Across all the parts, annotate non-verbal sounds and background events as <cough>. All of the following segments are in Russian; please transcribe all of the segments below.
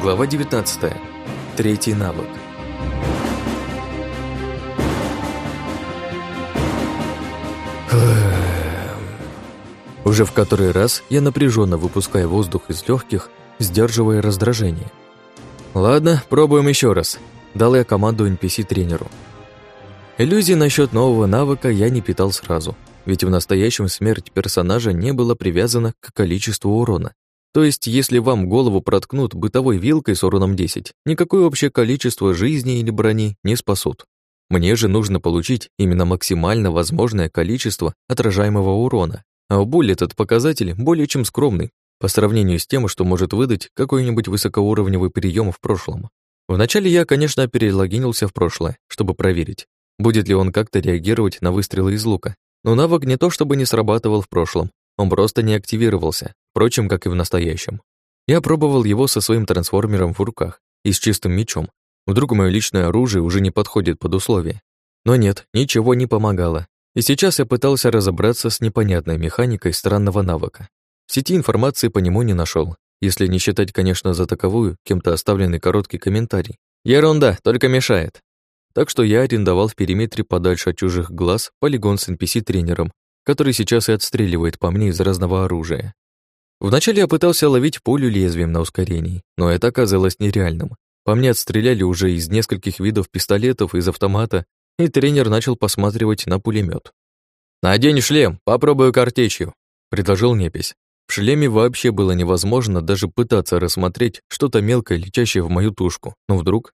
Глава 19. Третий навык. Уже в который раз я напряженно выпускаю воздух из легких, сдерживая раздражение. Ладно, пробуем еще раз. Дал я команду NPC-тренеру. Иллюзий насчет нового навыка я не питал сразу, ведь в настоящем смерть персонажа не была привязана к количеству урона. То есть, если вам голову проткнут бытовой вилкой с уроном 10, никакое общее количество жизни или брони не спасут. Мне же нужно получить именно максимально возможное количество отражаемого урона, а у Булли этот показатель более чем скромный по сравнению с тем, что может выдать какой-нибудь высокоуровневый прием в прошлом. Вначале я, конечно, перелогинился в прошлое, чтобы проверить, будет ли он как-то реагировать на выстрелы из лука. Но навык не то чтобы не срабатывал в прошлом, он просто не активировался, впрочем, как и в настоящем. Я пробовал его со своим трансформером в руках и с чистым мечом. Вдруг мое личное оружие уже не подходит под условия. Но нет, ничего не помогало. И сейчас я пытался разобраться с непонятной механикой странного навыка. В сети информации по нему не нашел, если не считать, конечно, за таковую кем-то оставленный короткий комментарий. Ерунда, только мешает. Так что я арендовал в периметре подальше от чужих глаз полигон с NPC-тренером который сейчас и отстреливает по мне из разного оружия. Вначале я пытался ловить пулю лезвием на ускорении, но это оказалось нереальным. По мне отстреляли уже из нескольких видов пистолетов, из автомата, и тренер начал посматривать на пулемет. «Надень шлем, попробую картечью», — предложил Непись. В шлеме вообще было невозможно даже пытаться рассмотреть что-то мелкое, летящее в мою тушку. Но вдруг...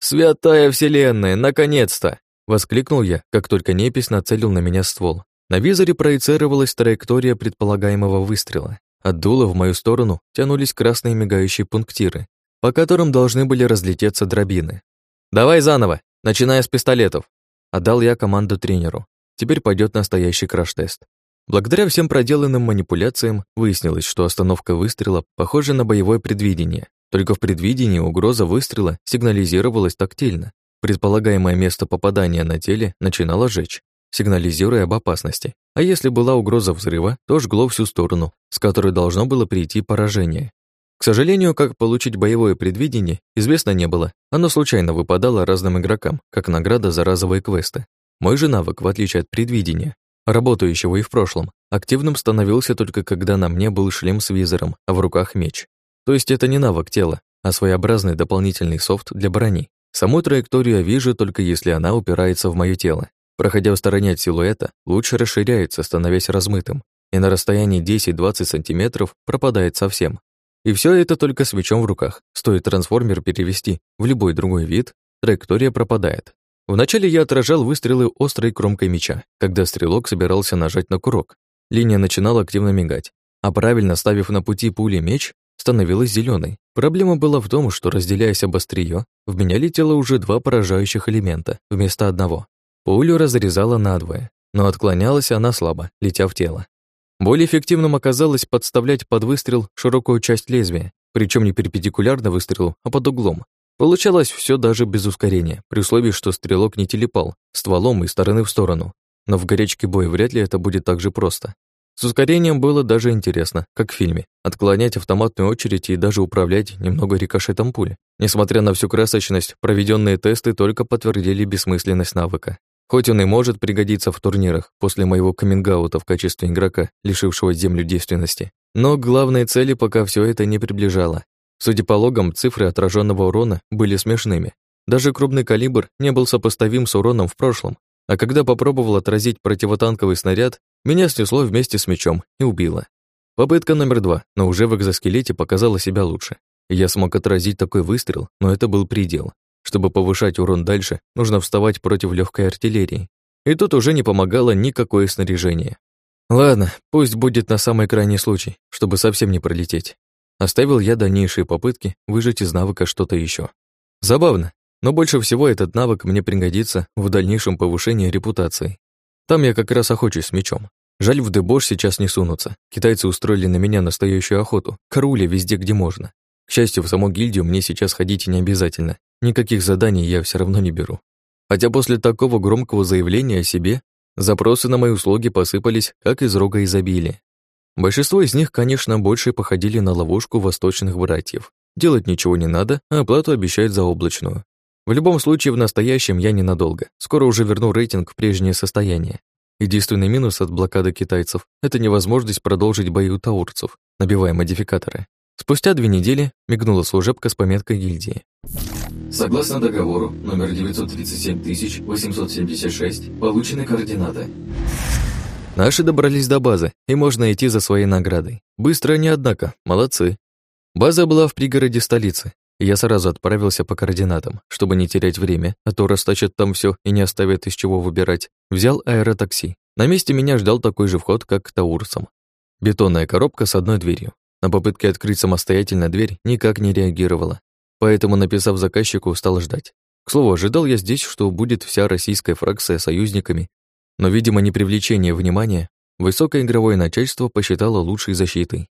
«Святая вселенная, наконец-то!» — воскликнул я, как только Непись нацелил на меня ствол. На визоре проецировалась траектория предполагаемого выстрела. От дула в мою сторону тянулись красные мигающие пунктиры, по которым должны были разлететься дробины. «Давай заново, начиная с пистолетов», — отдал я команду тренеру. Теперь пойдет настоящий краш-тест. Благодаря всем проделанным манипуляциям выяснилось, что остановка выстрела похожа на боевое предвидение. Только в предвидении угроза выстрела сигнализировалась тактильно. Предполагаемое место попадания на теле начинало жечь сигнализируя об опасности. А если была угроза взрыва, то жгло всю сторону, с которой должно было прийти поражение. К сожалению, как получить боевое предвидение, известно не было. Оно случайно выпадало разным игрокам, как награда за разовые квесты. Мой же навык, в отличие от предвидения, работающего и в прошлом, активным становился только когда на мне был шлем с визором, а в руках меч. То есть это не навык тела, а своеобразный дополнительный софт для брони. Саму траекторию я вижу только если она упирается в мое тело. Проходя в стороне от силуэта, луч расширяется, становясь размытым, и на расстоянии 10-20 сантиметров пропадает совсем. И все это только с мечом в руках. Стоит трансформер перевести в любой другой вид, траектория пропадает. Вначале я отражал выстрелы острой кромкой меча, когда стрелок собирался нажать на курок. Линия начинала активно мигать, а правильно ставив на пути пули меч, становилась зеленой. Проблема была в том, что, разделяясь об острие, в меня летело уже два поражающих элемента вместо одного. Пулю разрезала надвое, но отклонялась она слабо, летя в тело. Более эффективным оказалось подставлять под выстрел широкую часть лезвия, причем не перпендикулярно выстрелу, а под углом. Получалось все даже без ускорения, при условии, что стрелок не телепал, стволом из стороны в сторону. Но в горячке боя вряд ли это будет так же просто. С ускорением было даже интересно, как в фильме, отклонять автоматную очередь и даже управлять немного рикошетом пули. Несмотря на всю красочность, проведенные тесты только подтвердили бессмысленность навыка. Хоть он и может пригодиться в турнирах после моего каминг в качестве игрока, лишившего землю действенности, но главной цели пока все это не приближало. Судя по логам, цифры отраженного урона были смешными. Даже крупный калибр не был сопоставим с уроном в прошлом, а когда попробовал отразить противотанковый снаряд, меня снесло вместе с мечом и убило. Попытка номер два, но уже в экзоскелете показала себя лучше. Я смог отразить такой выстрел, но это был предел. Чтобы повышать урон дальше, нужно вставать против легкой артиллерии. И тут уже не помогало никакое снаряжение. Ладно, пусть будет на самый крайний случай, чтобы совсем не пролететь. Оставил я дальнейшие попытки выжать из навыка что-то еще. Забавно, но больше всего этот навык мне пригодится в дальнейшем повышении репутации. Там я как раз охочусь с мечом. Жаль, в дебош сейчас не сунутся. Китайцы устроили на меня настоящую охоту. Карули везде, где можно. К счастью, в саму гильдию мне сейчас ходить не обязательно. Никаких заданий я все равно не беру. Хотя после такого громкого заявления о себе запросы на мои услуги посыпались, как из рога изобилия. Большинство из них, конечно, больше походили на ловушку восточных братьев. делать ничего не надо, а оплату обещают за облачную. В любом случае, в настоящем я ненадолго. Скоро уже верну рейтинг в прежнее состояние. Единственный минус от блокады китайцев – это невозможность продолжить бои у таурцев, набивая модификаторы. Спустя две недели мигнула служебка с пометкой гильдии. Согласно договору номер 937876, получены координаты. Наши добрались до базы, и можно идти за своей наградой. Быстро они, однако, молодцы. База была в пригороде столицы, и я сразу отправился по координатам, чтобы не терять время, а то расточат там все и не оставят из чего выбирать. Взял аэротакси. На месте меня ждал такой же вход, как к Таурсам. Бетонная коробка с одной дверью. На попытке открыть самостоятельно дверь никак не реагировала. Поэтому, написав заказчику, стал ждать. К слову, ожидал я здесь, что будет вся российская фракция союзниками, но, видимо, не привлечение внимания, высокое игровое начальство посчитало лучшей защитой.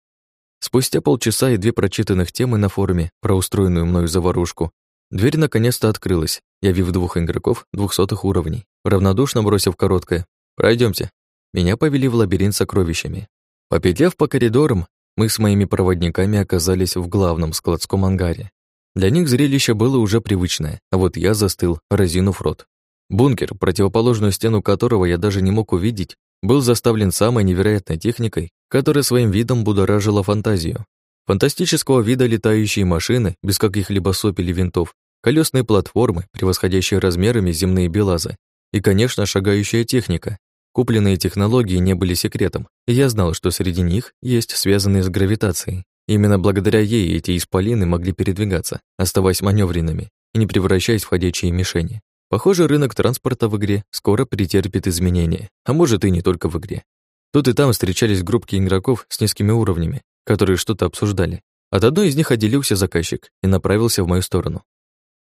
Спустя полчаса и две прочитанных темы на форуме про устроенную мною заварушку, дверь наконец-то открылась, явив двух игроков двухсотых уровней, равнодушно бросив короткое «Пройдемте». Меня повели в лабиринт сокровищами. Попетляв по коридорам, мы с моими проводниками оказались в главном складском ангаре. Для них зрелище было уже привычное, а вот я застыл, разинув рот. Бункер, противоположную стену которого я даже не мог увидеть, был заставлен самой невероятной техникой, которая своим видом будоражила фантазию. Фантастического вида летающие машины, без каких-либо сопель и винтов, колесные платформы, превосходящие размерами земные белазы, и, конечно, шагающая техника, Купленные технологии не были секретом, и я знал, что среди них есть связанные с гравитацией. Именно благодаря ей эти исполины могли передвигаться, оставаясь маневренными и не превращаясь в ходячие мишени. Похоже, рынок транспорта в игре скоро претерпит изменения, а может и не только в игре. Тут и там встречались группки игроков с низкими уровнями, которые что-то обсуждали. От одной из них отделился заказчик и направился в мою сторону.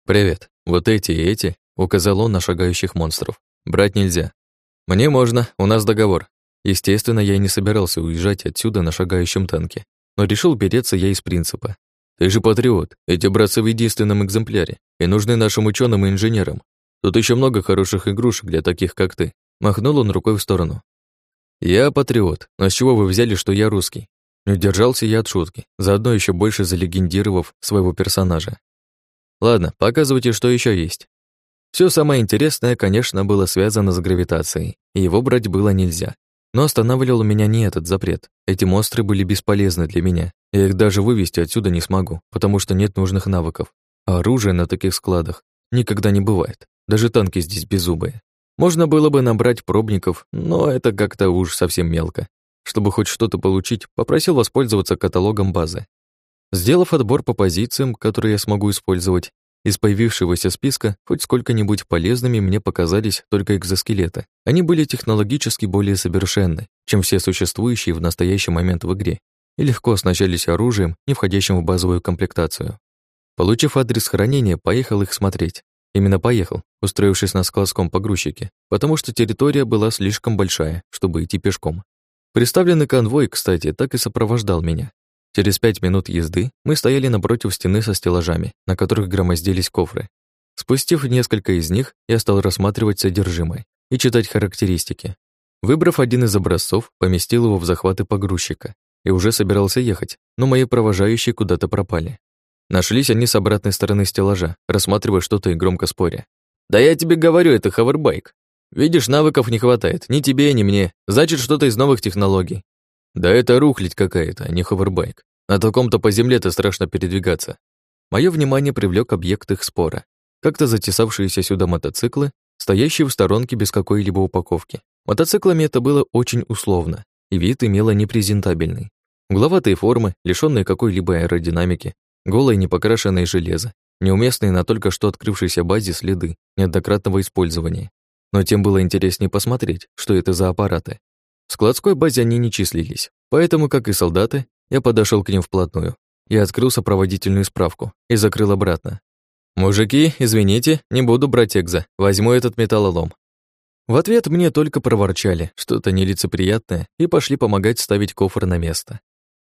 «Привет, вот эти и эти», — указал он на шагающих монстров. «Брать нельзя, «Мне можно, у нас договор». Естественно, я и не собирался уезжать отсюда на шагающем танке, но решил береться я из принципа. «Ты же патриот, эти братцы в единственном экземпляре, и нужны нашим ученым и инженерам. Тут еще много хороших игрушек для таких, как ты». Махнул он рукой в сторону. «Я патриот, но с чего вы взяли, что я русский?» Не удержался я от шутки, заодно еще больше залегендировав своего персонажа. «Ладно, показывайте, что еще есть». Все самое интересное, конечно, было связано с гравитацией, его брать было нельзя. Но останавливал меня не этот запрет. Эти монстры были бесполезны для меня. Я их даже вывести отсюда не смогу, потому что нет нужных навыков. А оружия на таких складах никогда не бывает. Даже танки здесь беззубые. Можно было бы набрать пробников, но это как-то уж совсем мелко. Чтобы хоть что-то получить, попросил воспользоваться каталогом базы. Сделав отбор по позициям, которые я смогу использовать, из появившегося списка хоть сколько-нибудь полезными мне показались только экзоскелеты. Они были технологически более совершенны, чем все существующие в настоящий момент в игре, и легко оснащались оружием, не входящим в базовую комплектацию. Получив адрес хранения, поехал их смотреть. Именно поехал, устроившись на складском погрузчике, потому что территория была слишком большая, чтобы идти пешком. Представленный конвой, кстати, так и сопровождал меня. Через пять минут езды мы стояли напротив стены со стеллажами, на которых громоздились кофры. Спустив несколько из них, я стал рассматривать содержимое и читать характеристики. Выбрав один из образцов, поместил его в захваты погрузчика и уже собирался ехать, но мои провожающие куда-то пропали. Нашлись они с обратной стороны стеллажа, рассматривая что-то и громко споря. «Да я тебе говорю, это хавербайк. Видишь, навыков не хватает, ни тебе, ни мне. Значит, что-то из новых технологий. Да это рухлить какая-то, а не ховербайк. На таком-то по земле-то страшно передвигаться. Мое внимание привлек объект их спора. Как-то затесавшиеся сюда мотоциклы, стоящие в сторонке без какой-либо упаковки. Мотоциклами это было очень условно, и вид имело непрезентабельный. Угловатые формы, лишённые какой-либо аэродинамики, голое непокрашенное железо, неуместные на только что открывшейся базе следы неоднократного использования. Но тем было интереснее посмотреть, что это за аппараты. В складской базе они не числились, поэтому, как и солдаты, я подошел к ним вплотную и открыл сопроводительную справку и закрыл обратно. «Мужики, извините, не буду брать экза, возьму этот металлолом». В ответ мне только проворчали, что-то нелицеприятное, и пошли помогать ставить кофр на место.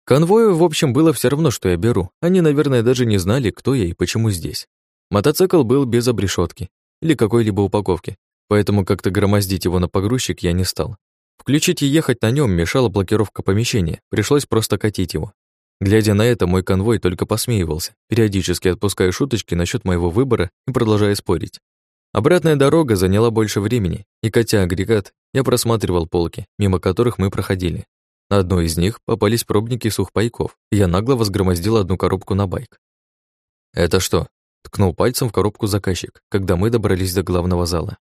Конвою, в общем, было все равно, что я беру. Они, наверное, даже не знали, кто я и почему здесь. Мотоцикл был без обрешетки или какой-либо упаковки, поэтому как-то громоздить его на погрузчик я не стал. Включить и ехать на нем мешала блокировка помещения, пришлось просто катить его. Глядя на это, мой конвой только посмеивался, периодически отпуская шуточки насчет моего выбора и продолжая спорить. Обратная дорога заняла больше времени, и катя агрегат, я просматривал полки, мимо которых мы проходили. На одной из них попались пробники сухпайков, и я нагло возгромоздил одну коробку на байк. «Это что?» — ткнул пальцем в коробку заказчик, когда мы добрались до главного зала.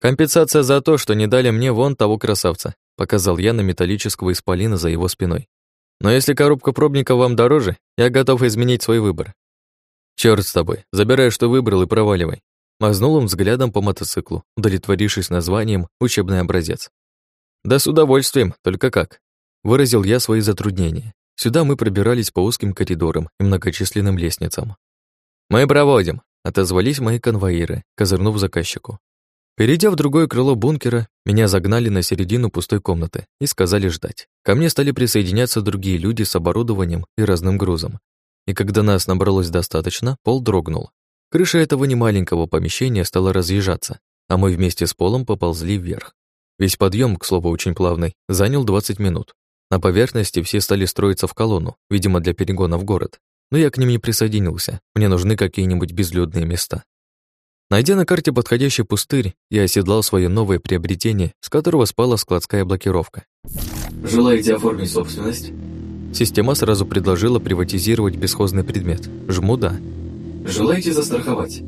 «Компенсация за то, что не дали мне вон того красавца», — показал я на металлического исполина за его спиной. Но если коробка пробника вам дороже, я готов изменить свой выбор. Чёрт с тобой, забирай, что выбрал, и проваливай. Мазнул он взглядом по мотоциклу, удовлетворившись названием «Учебный образец». «Да с удовольствием, только как?» Выразил я свои затруднения. Сюда мы пробирались по узким коридорам и многочисленным лестницам. «Мы проводим», — отозвались мои конвоиры, козырнув заказчику. Перейдя в другое крыло бункера, меня загнали на середину пустой комнаты и сказали ждать. Ко мне стали присоединяться другие люди с оборудованием и разным грузом. И когда нас набралось достаточно, пол дрогнул. Крыша этого немаленького помещения стала разъезжаться, а мы вместе с полом поползли вверх. Весь подъем, к слову, очень плавный, занял 20 минут. На поверхности все стали строиться в колонну, видимо, для перегона в город. Но я к ним не присоединился, мне нужны какие-нибудь безлюдные места. Найдя на карте подходящий пустырь, я оседлал свое новое приобретение, с которого спала складская блокировка. Желаете оформить собственность? Система сразу предложила приватизировать бесхозный предмет. Жму «да». Желаете застраховать?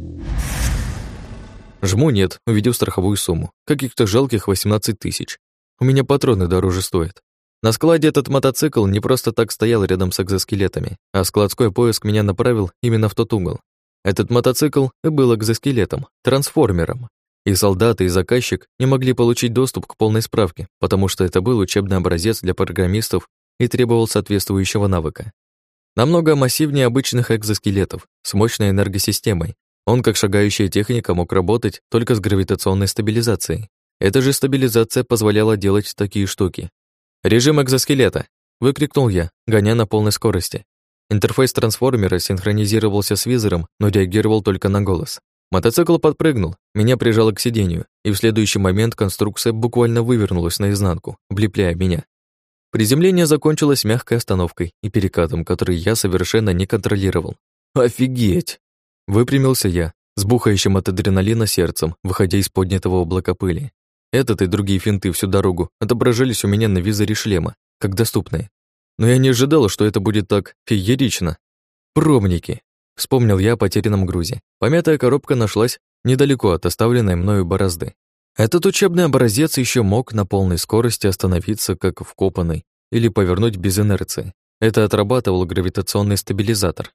Жму «нет», увидев страховую сумму. Каких-то жалких 18 тысяч. У меня патроны дороже стоят. На складе этот мотоцикл не просто так стоял рядом с экзоскелетами, а складской поиск меня направил именно в тот угол. Этот мотоцикл был экзоскелетом, трансформером, и солдаты, и заказчик не могли получить доступ к полной справке, потому что это был учебный образец для программистов и требовал соответствующего навыка. Намного массивнее обычных экзоскелетов, с мощной энергосистемой. Он, как шагающая техника, мог работать только с гравитационной стабилизацией. Эта же стабилизация позволяла делать такие штуки. «Режим экзоскелета!» — выкрикнул я, гоня на полной скорости. Интерфейс трансформера синхронизировался с визором, но реагировал только на голос. Мотоцикл подпрыгнул, меня прижало к сиденью, и в следующий момент конструкция буквально вывернулась наизнанку, облепляя меня. Приземление закончилось мягкой остановкой и перекатом, который я совершенно не контролировал. «Офигеть!» Выпрямился я, с бухающим от адреналина сердцем, выходя из поднятого облака пыли. Этот и другие финты всю дорогу отображались у меня на визоре шлема, как доступные, но я не ожидала, что это будет так феерично. Пробники. Вспомнил я о потерянном грузе. Помятая коробка нашлась недалеко от оставленной мною борозды. Этот учебный образец еще мог на полной скорости остановиться как вкопанный или повернуть без инерции. Это отрабатывал гравитационный стабилизатор.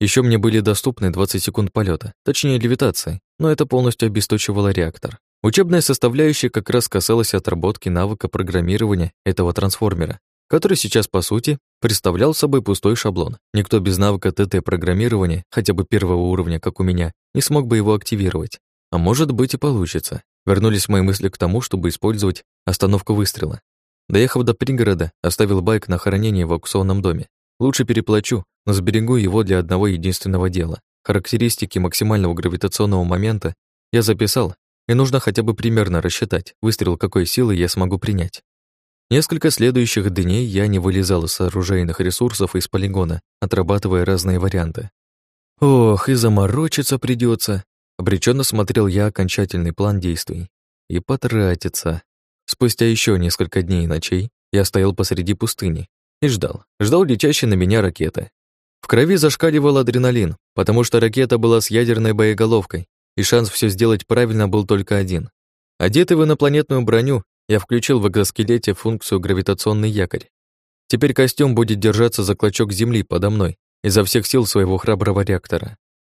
Еще мне были доступны 20 секунд полета, точнее левитации, но это полностью обесточивало реактор. Учебная составляющая как раз касалась отработки навыка программирования этого трансформера, который сейчас, по сути, представлял собой пустой шаблон. Никто без навыка ТТ-программирования, хотя бы первого уровня, как у меня, не смог бы его активировать. А может быть и получится. Вернулись мои мысли к тому, чтобы использовать остановку выстрела. Доехав до пригорода, оставил байк на хранение в аукционном доме. Лучше переплачу, но сберегу его для одного единственного дела. Характеристики максимального гравитационного момента я записал, и нужно хотя бы примерно рассчитать, выстрел какой силы я смогу принять. Несколько следующих дней я не вылезал из оружейных ресурсов из полигона, отрабатывая разные варианты. Ох, и заморочиться придется. Обреченно смотрел я окончательный план действий. И потратиться. Спустя еще несколько дней и ночей я стоял посреди пустыни и ждал. Ждал летящей на меня ракеты. В крови зашкаливал адреналин, потому что ракета была с ядерной боеголовкой, и шанс все сделать правильно был только один. Одетый в инопланетную броню, я включил в экзоскелете функцию гравитационный якорь. Теперь костюм будет держаться за клочок земли подо мной изо всех сил своего храброго реактора.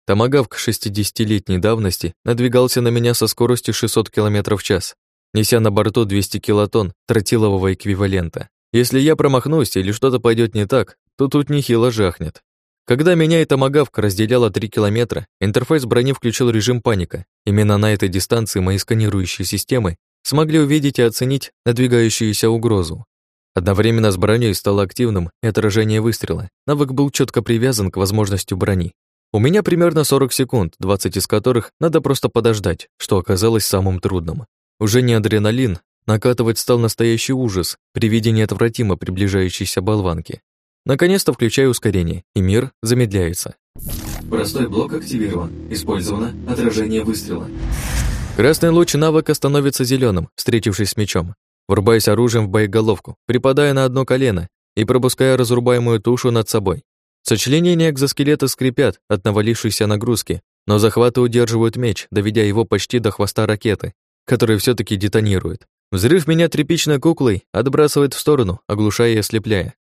Томагавк 60-летней давности надвигался на меня со скоростью 600 км в час, неся на борту 200 килотонн тротилового эквивалента. Если я промахнусь или что-то пойдет не так, то тут нехило жахнет. Когда меня и Томагавк разделяло 3 километра, интерфейс брони включил режим паника. Именно на этой дистанции мои сканирующие системы смогли увидеть и оценить надвигающуюся угрозу. Одновременно с броней стало активным и отражение выстрела. Навык был четко привязан к возможности брони. У меня примерно 40 секунд, 20 из которых надо просто подождать, что оказалось самым трудным. Уже не адреналин, накатывать стал настоящий ужас при виде неотвратимо приближающейся болванки. Наконец-то включаю ускорение, и мир замедляется. Простой блок активирован. Использовано отражение выстрела. Красный луч навыка становится зеленым, встретившись с мечом. Врубаясь оружием в боеголовку, припадая на одно колено и пропуская разрубаемую тушу над собой. Сочленения экзоскелета скрипят от навалившейся нагрузки, но захваты удерживают меч, доведя его почти до хвоста ракеты, который все таки детонирует. Взрыв меня тряпичной куклой отбрасывает в сторону, оглушая и ослепляя.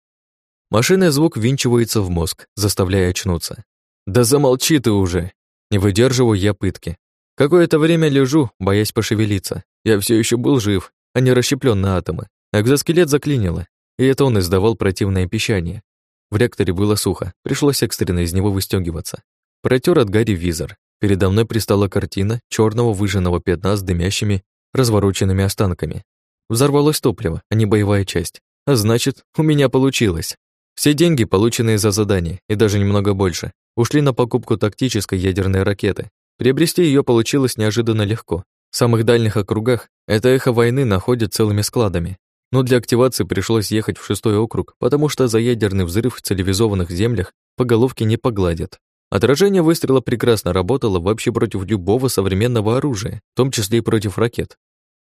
Машинный звук винчивается в мозг, заставляя очнуться. «Да замолчи ты уже!» Не выдерживаю я пытки. Какое-то время лежу, боясь пошевелиться. Я все еще был жив, а не расщеплен на атомы. Экзоскелет заклинило, и это он издавал противное пищание. В реакторе было сухо, пришлось экстренно из него выстегиваться. Протер от Гарри визор. Передо мной пристала картина черного выжженного пятна с дымящими, развороченными останками. Взорвалось топливо, а не боевая часть. А значит, у меня получилось. Все деньги, полученные за задание, и даже немного больше, ушли на покупку тактической ядерной ракеты. Приобрести ее получилось неожиданно легко. В самых дальних округах это эхо войны находят целыми складами. Но для активации пришлось ехать в шестой округ, потому что за ядерный взрыв в цивилизованных землях по головке не погладят. Отражение выстрела прекрасно работало вообще против любого современного оружия, в том числе и против ракет.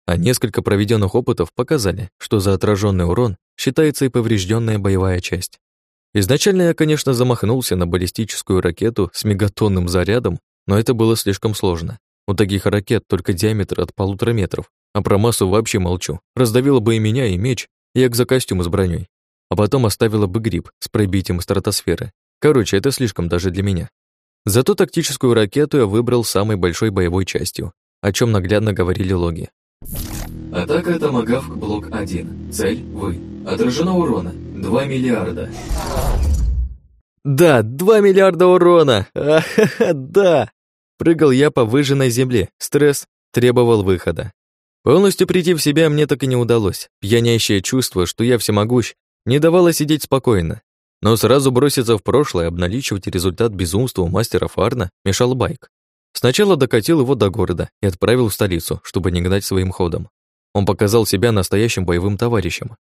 А несколько проведенных опытов показали, что за отраженный урон считается и поврежденная боевая часть. Изначально я, конечно, замахнулся на баллистическую ракету с мегатонным зарядом, но это было слишком сложно. У таких ракет только диаметр от полутора метров, а про массу вообще молчу. Раздавила бы и меня, и меч, и экзокостюм с броней. А потом оставила бы гриб с пробитием стратосферы. Короче, это слишком даже для меня. Зато тактическую ракету я выбрал самой большой боевой частью, о чем наглядно говорили логи. Атака Томагавк блок 1. Цель – вы. Отражено урона 2 миллиарда. Да, 2 миллиарда урона! <laughs> Ахаха, да! Прыгал я по выжженной земле. Стресс требовал выхода. Полностью прийти в себя мне так и не удалось. Пьянящее чувство, что я всемогущ, не давало сидеть спокойно. Но сразу броситься в прошлое, обналичивать результат безумства у мастера Фарна мешал байк. Сначала докатил его до города и отправил в столицу, чтобы не гнать своим ходом. Он показал себя настоящим боевым товарищем.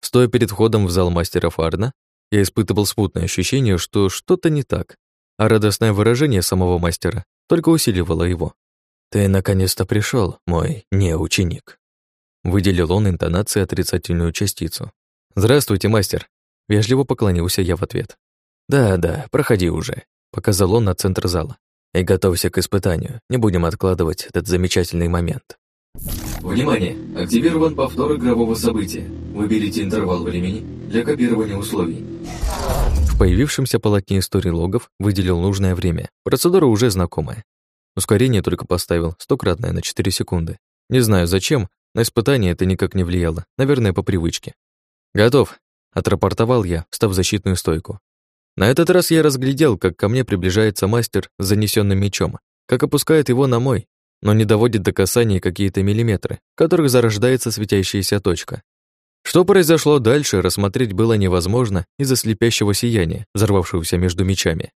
Стоя перед входом в зал мастера Фарна, я испытывал смутное ощущение, что что-то не так, а радостное выражение самого мастера только усиливало его. «Ты наконец-то пришел, мой неученик», выделил он интонацией отрицательную частицу. «Здравствуйте, мастер», вежливо поклонился я в ответ. «Да-да, проходи уже», показал он на центр зала. «И готовься к испытанию, не будем откладывать этот замечательный момент». Внимание! Активирован повтор игрового события. Выберите интервал времени для копирования условий. В появившемся полотне истории логов выделил нужное время. Процедура уже знакомая. Ускорение только поставил, стократное на 4 секунды. Не знаю зачем, на испытание это никак не влияло, наверное, по привычке. «Готов», — отрапортовал я, став защитную стойку. На этот раз я разглядел, как ко мне приближается мастер с занесенным мечом, как опускает его на мой, но не доводит до касания какие-то миллиметры, в которых зарождается светящаяся точка. Что произошло дальше, рассмотреть было невозможно из-за слепящего сияния, взорвавшегося между мечами.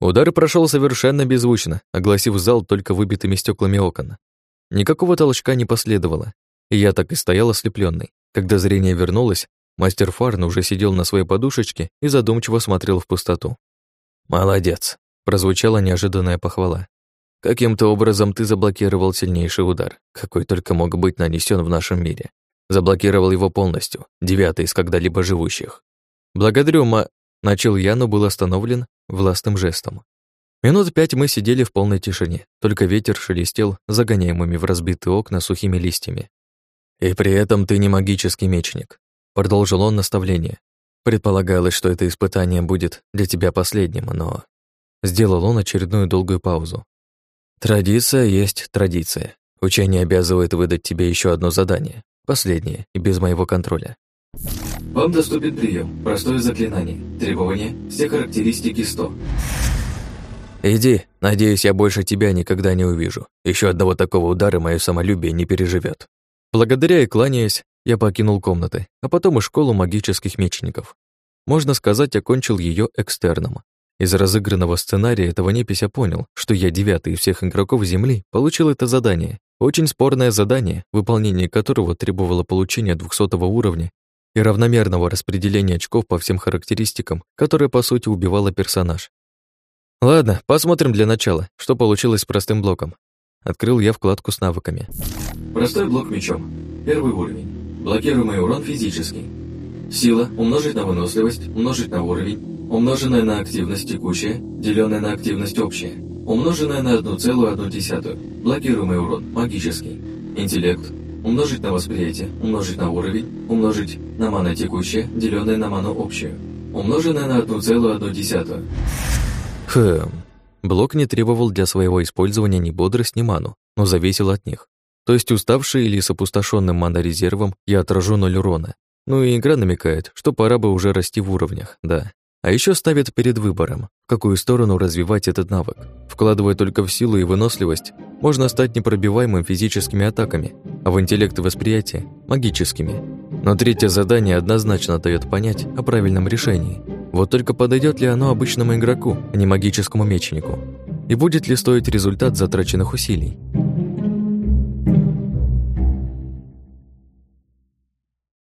Удар прошел совершенно беззвучно, огласив зал только выбитыми стеклами окон. Никакого толчка не последовало, и я так и стоял ослепленный. Когда зрение вернулось, мастер Фарн уже сидел на своей подушечке и задумчиво смотрел в пустоту. «Молодец», — прозвучала неожиданная похвала. Каким-то образом ты заблокировал сильнейший удар, какой только мог быть нанесен в нашем мире. Заблокировал его полностью, девятый из когда-либо живущих. Благодарю, ма... Начал я, но был остановлен властным жестом. Минут пять мы сидели в полной тишине, только ветер шелестел загоняемыми в разбитые окна сухими листьями. «И при этом ты не магический мечник», — продолжил он наставление. «Предполагалось, что это испытание будет для тебя последним, но...» Сделал он очередную долгую паузу. Традиция есть традиция. Учение обязывает выдать тебе еще одно задание. Последнее и без моего контроля. Вам доступен прием. Простое заклинание. Требование. Все характеристики 100. Иди. Надеюсь, я больше тебя никогда не увижу. Еще одного такого удара мое самолюбие не переживет. Благодаря и кланяясь, я покинул комнаты, а потом и школу магических мечников. Можно сказать, окончил ее экстерном. Из разыгранного сценария этого непися понял, что я девятый из всех игроков Земли получил это задание. Очень спорное задание, выполнение которого требовало получения 200 уровня и равномерного распределения очков по всем характеристикам, которое, по сути, убивало персонаж. Ладно, посмотрим для начала, что получилось с простым блоком. Открыл я вкладку с навыками. Простой блок мечом. Первый уровень. Блокируемый урон физический. Сила умножить на выносливость, умножить на уровень, умноженная на активность текущая, деленная на активность общая, умноженная на 1,1. Блокируемый урон магический. Интеллект умножить на восприятие, умножить на уровень, умножить на мана текущая, деленное на ману общую, умноженное на 1,1. Хм. Блок не требовал для своего использования ни бодрость, ни ману, но зависел от них. То есть уставший или с опустошенным манорезервом я отражу ноль урона. Ну и игра намекает, что пора бы уже расти в уровнях, да. А еще ставит перед выбором, в какую сторону развивать этот навык. Вкладывая только в силу и выносливость, можно стать непробиваемым физическими атаками, а в интеллект и восприятие – магическими. Но третье задание однозначно дает понять о правильном решении. Вот только подойдет ли оно обычному игроку, а не магическому мечнику? И будет ли стоить результат затраченных усилий?